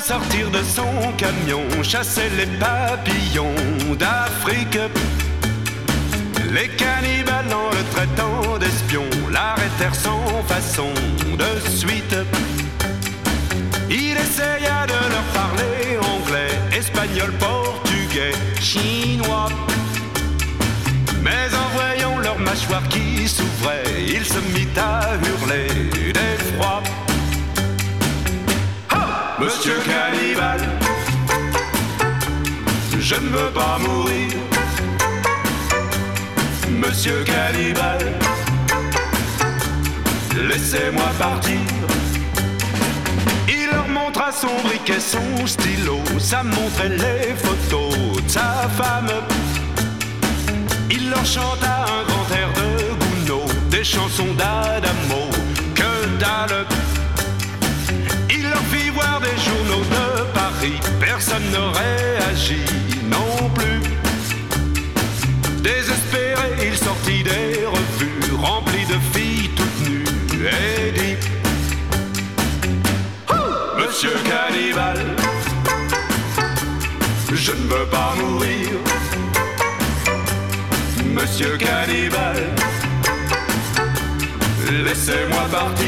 sortir de son camion, chasser les papillons d'Afrique. Les cannibales en le traitant d'espion l'arrêtèrent sans façon de suite. Il essaya de leur parler anglais, espagnol, portugais, chinois. Mais en voyant leur mâchoire qui s'ouvrait, je ne veux pas mourir. Monsieur Cannibal, laissez-moi partir. Il leur montra son briquet, son stylo, ça montrait les photos de sa femme. Il leur chanta un grand air de Gounod, des chansons d'Adamo, que dalle. Il leur fit voir des journaux de Paris, personne ne réagit remplies de filles toutes nues et dit Monsieur Cannibal, je ne veux pas mourir. Monsieur Cannibal, laissez-moi partir.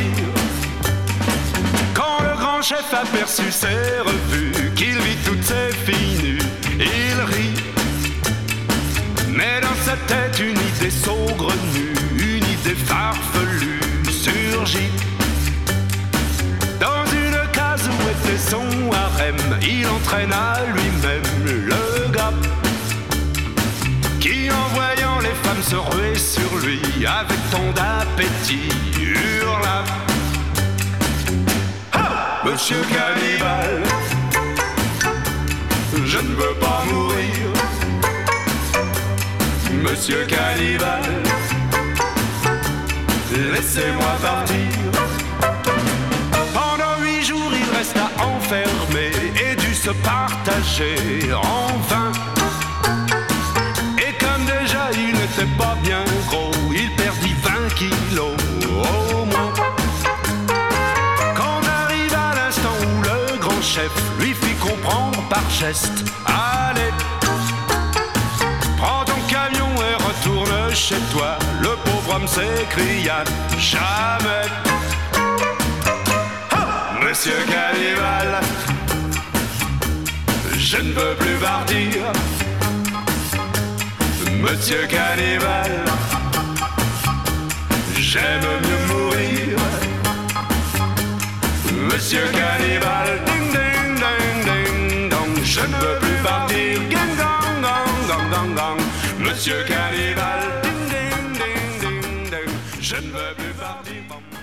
Quand le grand chef aperçut ses revues, qu'il vit toutes ses filles nues, il rit. Mais dans sa tête, une idée saugrenue, farfelue surgit. Dans une case où était son harem, il entraîna lui-même le gars qui, en voyant les femmes se ruer sur lui, avec tant d'appétit, hurla. Ah Monsieur Cannibal, je ne veux pas mourir. Monsieur Cannibal, laissez-moi partir. Pendant huit jours, il resta enfermé et dut se partager en vain. Et comme déjà il n'était pas bien gros, il perdit 20 kilos au moins. Quand arriva l'instant où le grand chef lui fit comprendre par geste, S'écria, jamais. Monsieur Cannibal, je ne veux plus partir. Monsieur Cannibal, j'aime mieux mourir. Monsieur Cannibal, ding ding ding ding dong, je ne veux plus partir. Monsieur Cannibal, ding